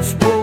left.